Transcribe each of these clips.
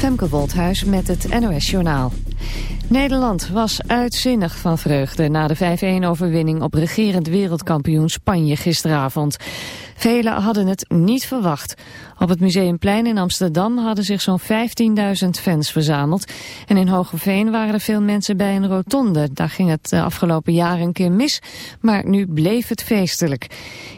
Femke Wolthuis met het NOS Journaal. Nederland was uitzinnig van vreugde na de 5-1-overwinning op regerend wereldkampioen Spanje gisteravond. Velen hadden het niet verwacht. Op het Museumplein in Amsterdam hadden zich zo'n 15.000 fans verzameld. En in Hogeveen waren er veel mensen bij een rotonde. Daar ging het de afgelopen jaren een keer mis, maar nu bleef het feestelijk.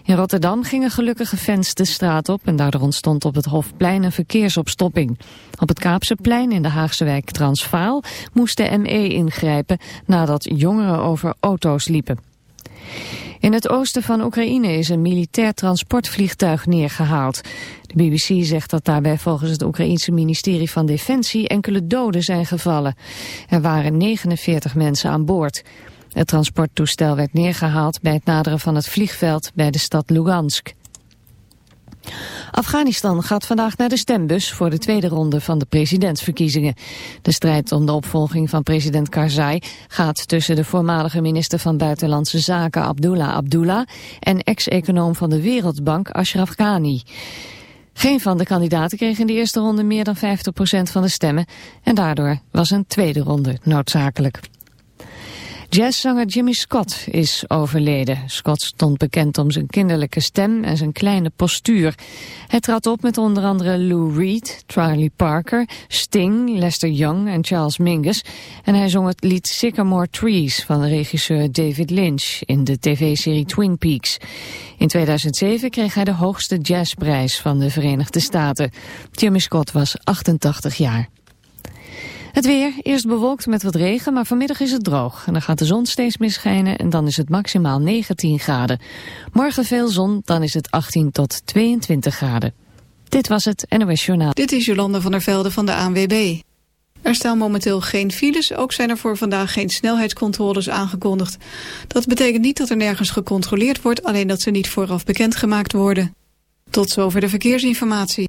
In Rotterdam gingen gelukkige fans de straat op en daardoor ontstond op het Hofplein een verkeersopstopping. Op het Kaapseplein in de Haagse wijk Transvaal moest de ME ingrijpen nadat jongeren over auto's liepen. In het oosten van Oekraïne is een militair transportvliegtuig neergehaald. De BBC zegt dat daarbij volgens het Oekraïense ministerie van Defensie enkele doden zijn gevallen. Er waren 49 mensen aan boord. Het transporttoestel werd neergehaald bij het naderen van het vliegveld bij de stad Lugansk. Afghanistan gaat vandaag naar de stembus voor de tweede ronde van de presidentsverkiezingen. De strijd om de opvolging van president Karzai gaat tussen de voormalige minister van Buitenlandse Zaken Abdullah Abdullah en ex-econoom van de Wereldbank Ashraf Ghani. Geen van de kandidaten kreeg in de eerste ronde meer dan 50% van de stemmen en daardoor was een tweede ronde noodzakelijk. Jazzzanger Jimmy Scott is overleden. Scott stond bekend om zijn kinderlijke stem en zijn kleine postuur. Hij trad op met onder andere Lou Reed, Charlie Parker, Sting, Lester Young en Charles Mingus. En hij zong het lied Sycamore Trees van regisseur David Lynch in de tv-serie Twin Peaks. In 2007 kreeg hij de hoogste jazzprijs van de Verenigde Staten. Jimmy Scott was 88 jaar. Het weer, eerst bewolkt met wat regen, maar vanmiddag is het droog. En dan gaat de zon steeds meer schijnen en dan is het maximaal 19 graden. Morgen veel zon, dan is het 18 tot 22 graden. Dit was het NOS Journaal. Dit is Jolanda van der Velde van de ANWB. Er staan momenteel geen files, ook zijn er voor vandaag geen snelheidscontroles aangekondigd. Dat betekent niet dat er nergens gecontroleerd wordt, alleen dat ze niet vooraf bekendgemaakt worden. Tot zover de verkeersinformatie.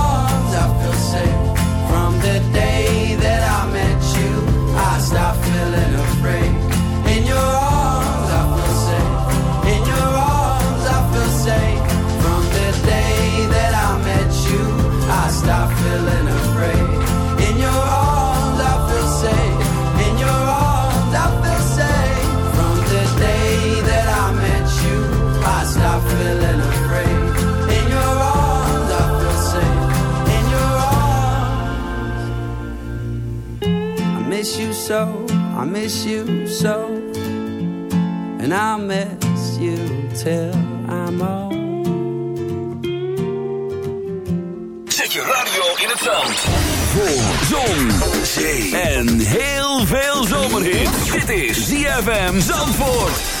so. I miss you so. And I'll miss you till I'm old. Zet je radio in het zand. Voor zon, zee en heel veel zomerhit. Dit is ZFM Zandvoort.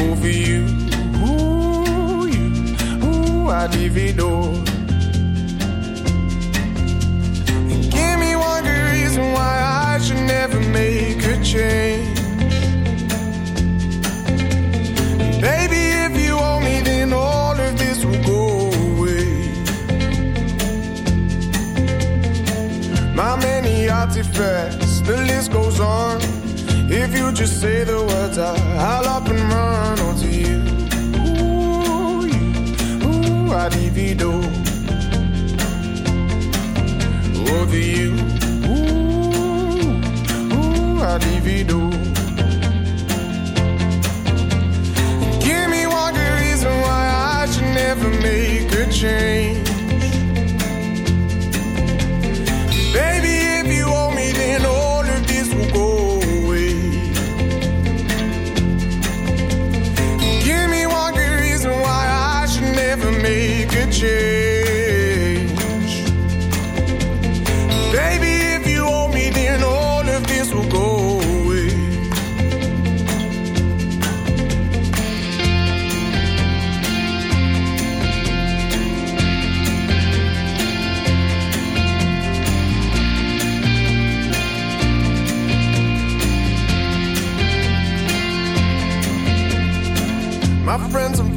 Ooh, for you, ooh, you, all. And give me one good reason why I should never make a change. Baby, if you owe me, then all of this will go away. My many artifacts, the list goes on. If you just say the words, I, I'll up and run onto you. Ooh, you, ooh, I divido. Over you, ooh, ooh, I divido. Give me one good reason why I should never make a change.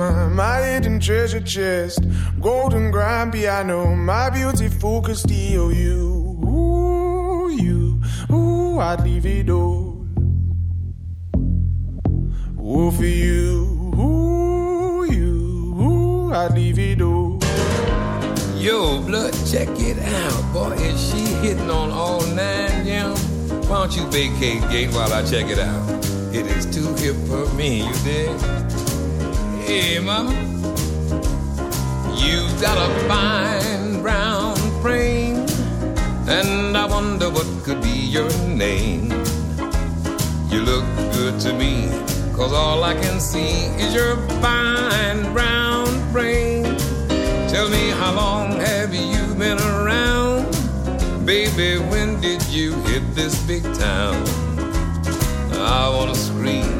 My, my hidden treasure chest. Golden grand piano, my beauty focus EOU. Ooh, you, ooh, I'd leave it all. Ooh, for you, ooh, you, ooh, I'd leave it all. Yo, blood, check it out. Boy, is she hitting on all nine, yeah? Why don't you vacate gate while I check it out? It is too hip for me, you dig? Hey, mama. You've got a fine brown frame, and I wonder what could be your name. You look good to me, cause all I can see is your fine brown frame. Tell me how long have you been around? Baby, when did you hit this big town? I wanna scream,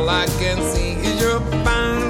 all I can see is your fine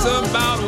It's about